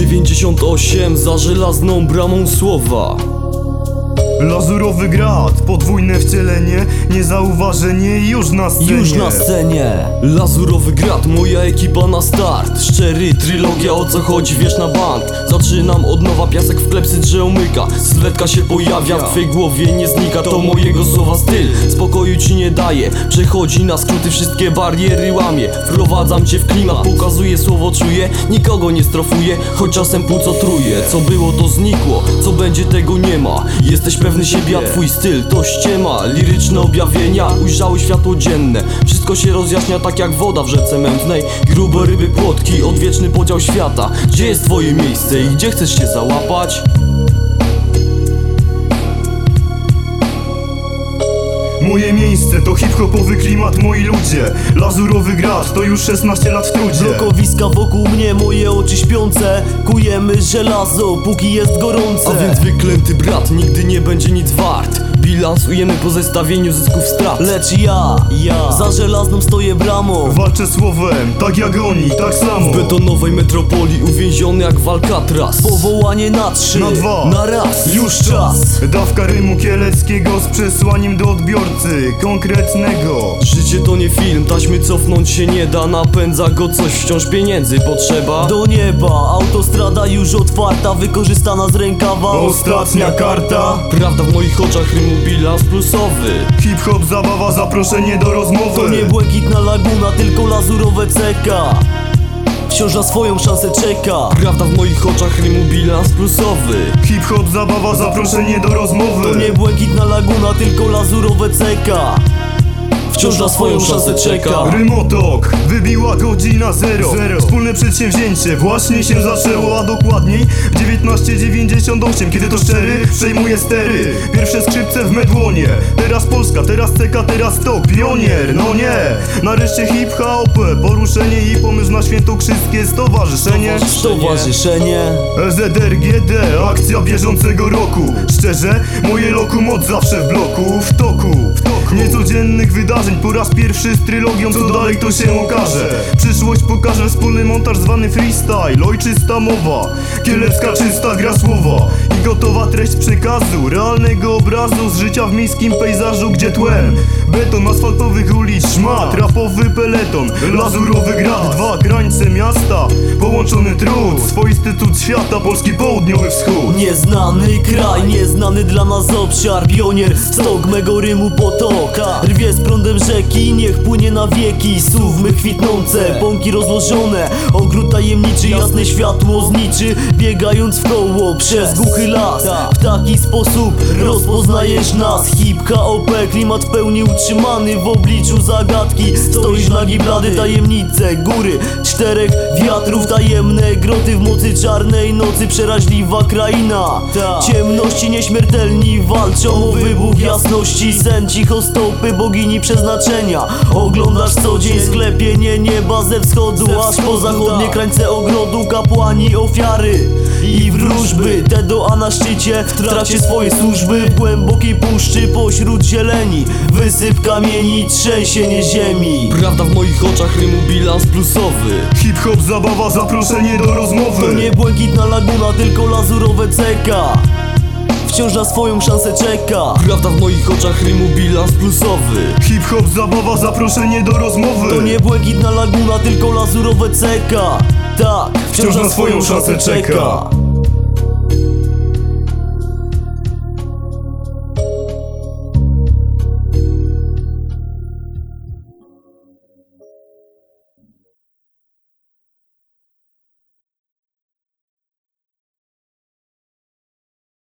98 za żelazną bramą słowa. Lazurowy grad, podwójne wcielenie, niezauważenie już na scenie. Już na scenie. Lazurowy grat, moja ekipa na start. Szczery, trylogia, o co chodzi, wiesz na bank Zaczynam od nowa, piasek w klepsy drze umyka. Sylwetka się pojawia, w twej głowie nie znika To mojego słowa styl, spokoju ci nie daje Przechodzi na skróty, wszystkie bariery łamie. Wprowadzam cię w klimat, pokazuję słowo czuję. Nikogo nie strofuję, choć czasem płuco truje Co było to znikło, co będzie tego nie ma. Jesteś pewny siebie, a twój styl to ściema. Liryczne objawienia ujrzały światło dzienne. Wszystko się rozjaśnia tak jak woda w rzece mętnej. Grube ryby, płotki, odwieczny podział świata. Gdzie jest twoje miejsce i gdzie chcesz się załapać? Moje miejsce to hip-hopowy klimat, moi ludzie. Lazurowy grad, to już 16 lat w trudzie. Blokowiska wokół mnie, moje oczy śpiące. Kujemy żelazo, póki jest gorące. A więc wyklęty brat nigdy nie będzie nic wart Bilansujemy po zestawieniu zysków strat Lecz ja, ja Za żelazną stoję bramą. Walczę słowem, tak jak oni, tak samo. W betonowej metropolii uwięziony jak w Alcatraz Powołanie na trzy Na dwa. Na raz. Już czas. Dawka rymu kieleckiego z przesłaniem do odbiorcy Konkretnego. Życie to nie film, taśmy cofnąć się nie da. Napędza go coś, wciąż pieniędzy. Potrzeba Do nieba, autostrada już otwarta Wykorzystana z rękawa. Ostatnia karta. Prawda w moich oczach rymu bilans plusowy. Hip-hop, zabawa, zaproszenie do rozmowy. To nie błękitna laguna, tylko lazurowe ceka. Wciąż na swoją szansę czeka. Prawda w moich oczach rymu bilans plusowy. Hip-hop, zabawa, zaproszenie do rozmowy. To nie błękitna laguna, tylko lazurowe ceka Wciąż na swoją szansę czeka. Rymotok, wybiła godzina zero. zero. Wspólne przedsięwzięcie właśnie się zaczęło A dokładniej w 1998 Kiedy to szczery przejmuje stery. Pierwsze skrzypce w medłonie. Teraz Polska, teraz CK, teraz to Pionier, no nie. Nareszcie hip-hop, poruszenie i pomysł na świętokrzyskie stowarzyszenie. Stowarzyszenie. ZRGD, akcja bieżącego roku. Szczerze, moje lokum od zawsze w bloku W toku, w toku Niecodziennych wydarzeń po raz pierwszy z trylogią Co dalej to się okaże? Przyszłość pokaże wspólny montaż zwany freestyle Ojczysta mowa, kielecka czysta gra słowa I gotowa treść przekazu Realnego obrazu z życia w miejskim pejzażu Gdzie tłem beton asfaltowych ulic Szmat, rapowy peleton Lazurowy grad, dwa krańce miasta Połączony trud, swoisty cud świata Polski południowy wschód. Nieznany kraj, nieznany dla nas obszar Pionier, stok mego rymu potoka Rwie z prądem rzeki, niech płynie na wieki. Słów my kwitnące, pąki rozłożone. Ogród tajemniczy, jasne światło zniczy Biegając w koło przez głuchy las. W taki sposób rozpoznajesz nas. Hipka OP, klimat w pełni utrzymany. W obliczu zagadki Stoisz nagi blady, tajemnice. Góry, czterech wiatrów Tajemne groty w mocy czarnej nocy. Przeraźliwa kraina. Ciemności nieśmiertelni walczą o wybuch jasności. Sen cicho stopy bogini przeznaczenia. Oglądasz co dzień sklepienie nieba ze wschodu Aż po zachodnie krańce ogrodu Kapłani ofiary i wróżby. Te do A na szczycie w trakcie swojej służby W głębokiej puszczy pośród zieleni. Wysyp kamieni, trzęsienie ziemi. Prawda w moich oczach rymu bilans plusowy. Hip-hop, zabawa, zaproszenie do rozmowy. To nie błękitna laguna, tylko lazurowe ceka Wciąż na swoją szansę czeka. Prawda w moich oczach rymu bilans plusowy. Hip-hop, zabawa, zaproszenie do rozmowy. To nie błękitna laguna, tylko lazurowe ceka. Tak, wciąż na swoją szansę czeka